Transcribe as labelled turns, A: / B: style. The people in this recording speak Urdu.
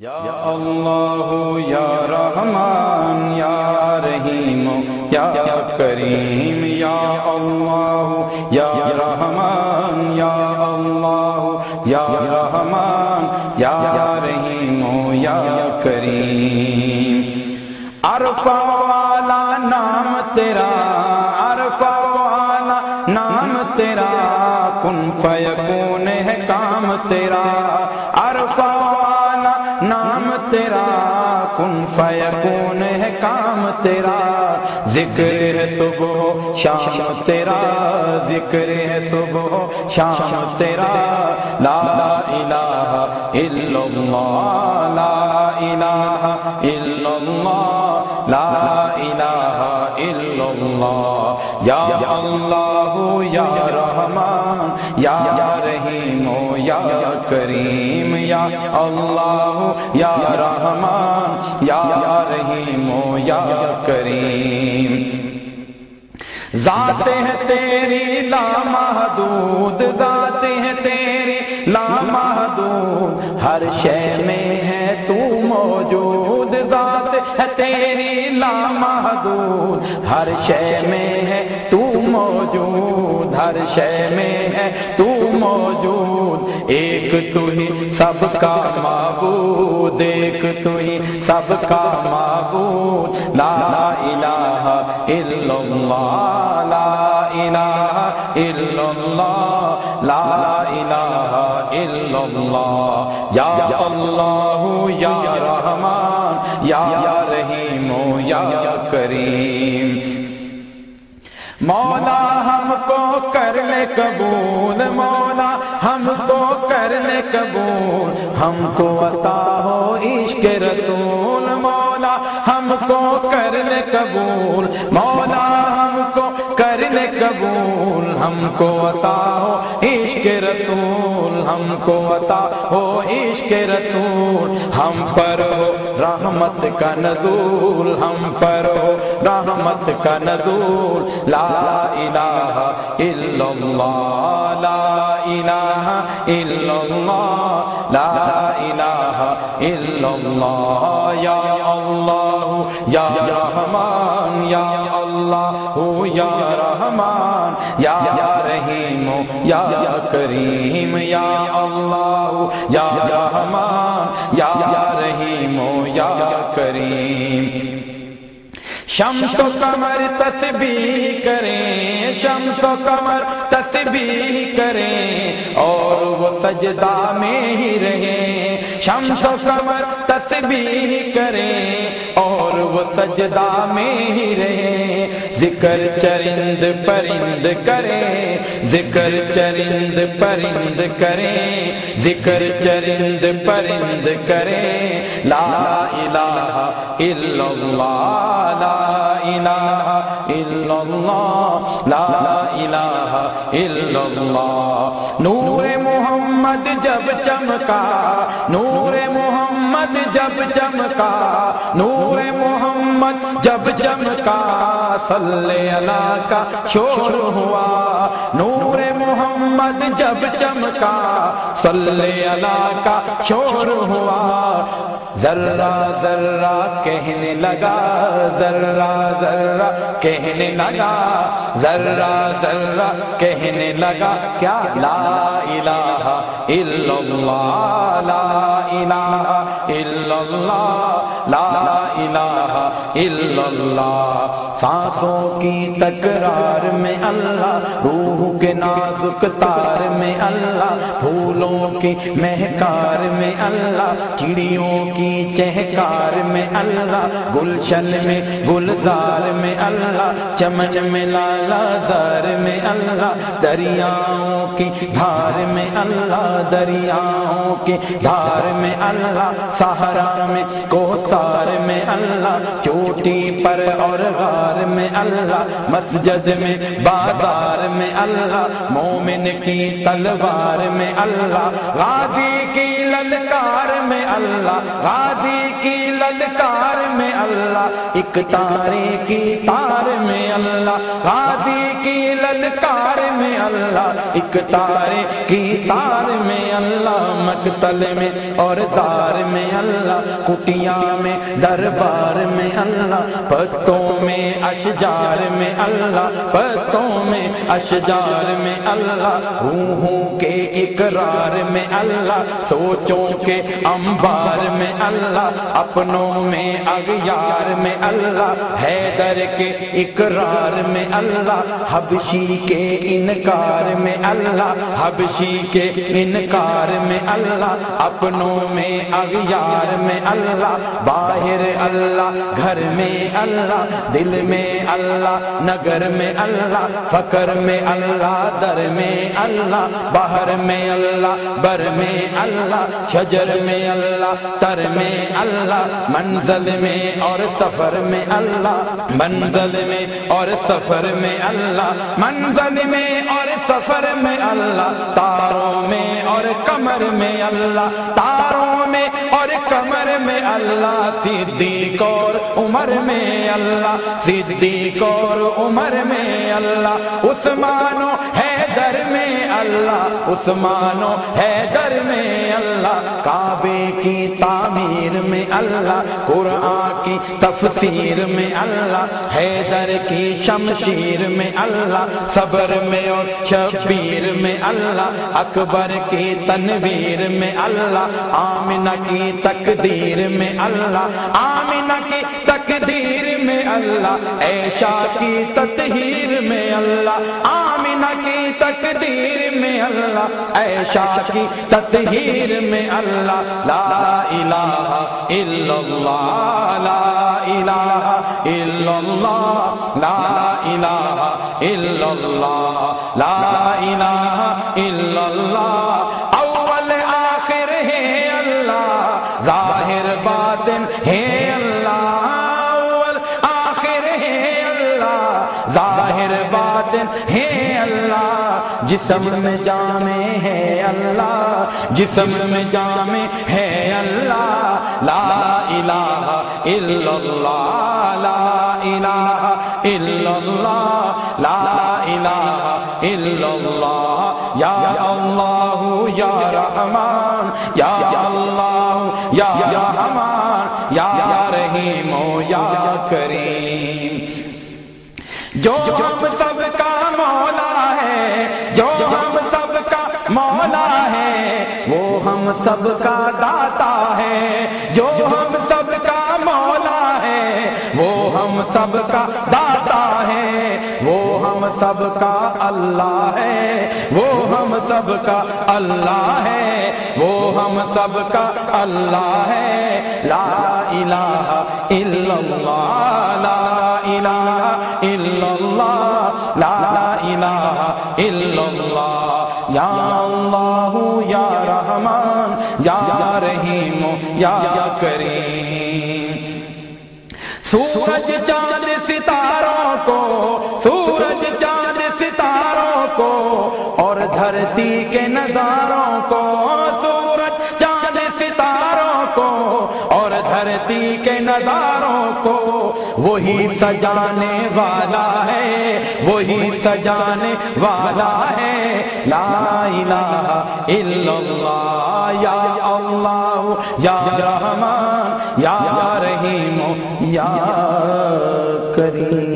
A: یا اللہ یا رحمان یا رحیم یا کریم یا اللہ یا رحمان یا اللہ یا رحمان یا رحیم یا کریم۔ عرفہ والا نام تیرا عرفہ والا نام تیرا کن فیکون ہے کام تیرا۔ شام تیرا ذکر ہے صبح، شام تیرا ذکر ہے صبح، شام تیرا لا الہ الا اللہ، لا الہ الا اللہ اللہ، یا اللہ، یا رحمان، یا رحیم، یا کریم، یا اللہ، یا رحمان، یا رحیم، یا کریم. ذات ہے تیری لا محدود، ذات ہے تیری لا محدود. ہر شے میں ہے تو موجود، ذات ہے تیری لا محدود. ہر شے میں ہے، تو موجود ہر شے میں ہے، تو موجود۔ ایک تو ہی سب کا معبود، ایک تو ہی سب کا معبود۔ لا الہ الا اللہ، لا الہ الا اللہ، لا الہ الا اللہ۔ یا اللہ، یا رحمان، یا رحیم، یا کریم۔ مولا ہم کو کر لے قبول، مولا ہم کو کر لے قبول۔ ہم کو عطا ہو عشق رسول، مولا ہم کو کر لے قبول۔ مولا ہم کو عطا ہو، عشق رسول، ہم کو عطا ہو، عشق رسول۔ ہم پر ہو رحمت کا نزول، ہم پر ہو رحمت کا نزول۔ لا الہ الا اللہ، لا الہ الا اللہ، لا الہ الا اللہ۔ یا اللہ، یا رحمان، یا اللہ، یا رحمان۔ یا رحیم، یا کریم، یا اللہ، یا رحمان، یا رحیم، یا کریم۔ شمس و قمر تسبیح کریں، شمس و قمر تسبیح کریں، اور وہ سجدہ میں ہی رہیں۔ شمس و قمر تسبیح کریں، اور وہ سجدہ میں ہی رہیں۔ ذکر چرند پرند کریں، ذکر چرند پرند کریں، ذکر چرند پرند کریں۔ لا الہ الا اللہ، لا الہ الا اللہ، لا الہ الا اللہ۔ نور محمد جب چمکا، نور محمد جب چمکا، نور محمد جب چمکا صلی اللہ کا شور ہوا، نور محمد جب چمکا صلی اللہ کا شور ہوا۔ ذرہ ذرہ کہنے لگا، ذرہ ذرہ کہنے لگا۔ ذرہ ذرہ کہنے لگا، کیا لا الہ الا اللہ۔ الا اللہ سانسوں کی تکرار میں اللہ، روح کے نازک تار میں اللہ، پھولوں کی مہکار میں اللہ، چڑیوں کی چہکار میں اللہ، گلشن میں گلزار میں اللہ، چمن میں لالا زار میں اللہ، دریاؤں کی دھار میں اللہ، دریاؤں کی دھار میں اللہ، سہارا میں کوسار میں اللہ چوٹی پر اور غار میں اللہ مسجد میں بازار میں اللہ مومن کی تلوار میں اللہ غازی کی للکار میں اللہ غازی کی للکار میں اللہ ایک تارے کی تار میں اللہ غازی کی للکار میں اللہ ایک تارے کی تار میں اللہ مقتل میں اور دار میں اللہ کٹیاں میں در دربار میں اللہ پتوں میں اشجار میں اللہ پتوں میں اشجار میں اللہ روحوں کے اقرار میں اللہ سوچوں کے انبار میں اللہ اپنوں میں اغیار میں اللہ حیدر کے اقرار میں اللہ حبشی کے انکار میں اللہ حبشی کے انکار میں اللہ اپنوں میں اغیار میں اللہ باہر اللہ گھر میں اللہ دل میں اللہ نگر میں اللہ فکر میں اللہ در میں اللہ باہر میں اللہ بر میں اللہ شجر میں اللہ تر میں اللہ منزل میں اور سفر میں اللہ منزل میں اور سفر میں اللہ منزل میں اور سفر میں اللہ تاروں میں اور کمر میں اللہ تاروں میں اور کمر میں اللہ صدیق اور عمر میں اللہ صدیق اور عمر میں اللہ عثمانو حیدر میں اللہ عثمانو حیدر میں اللہ، کعبے کی تعمیر میں اللہ، قرآن کی تفسیر میں اللہ، حیدر کی شمشیر میں اللہ، صبر میں اور شبیر میں اللہ، اکبر کی تنویر میں اللہ آمنہ کی تقدیر میں اللہ آمنہ کی تقدیر میں اللہ ایشا کی تطہیر میں اللہ آمنہ کی تقدیر میں اللہ ایشا کی تطہیر میں اللہ، لا الہ الا اللہ، لا الہ الا اللہ، لا الہ الا اللہ، لا الہ الا اللہ ظاہر باطن ہے اللہ، جسم میں جامع ہے اللہ، جسم میں جامع ہے اللہ، لا الہ الا اللہ، لا الہ الا اللہ، لا الہ الا اللہ، یا اللہ، یا رحمان، یا اللہ، یا رحمان، یا رحیم، یا کریم۔ جو ہم سب کا مولا ہے، جو ہم سب کا مولا ہے، وہ ہم سب کا داتا ہے۔ جو ہم سب کا مولا ہے، وہ ہم سب کا داتا ہے۔ وہ ہم سب کا اللہ ہے، وہ ہم سب کا اللہ ہے۔ وہ ہم سب کا اللہ ہے۔ لا الہ الا اللہ، لا الہ اللہ، لا الہ الا اللہ یا اللہ یا رحمان یا رحیم یا کریم سورج چاند دھرتی کے نظاروں کو وہی سجانے والا ہے، وہی سجانے والا ہے۔ لا الہ الا اللہ، یا اللہ، یا رحمان، یا رحیم، یا کریم۔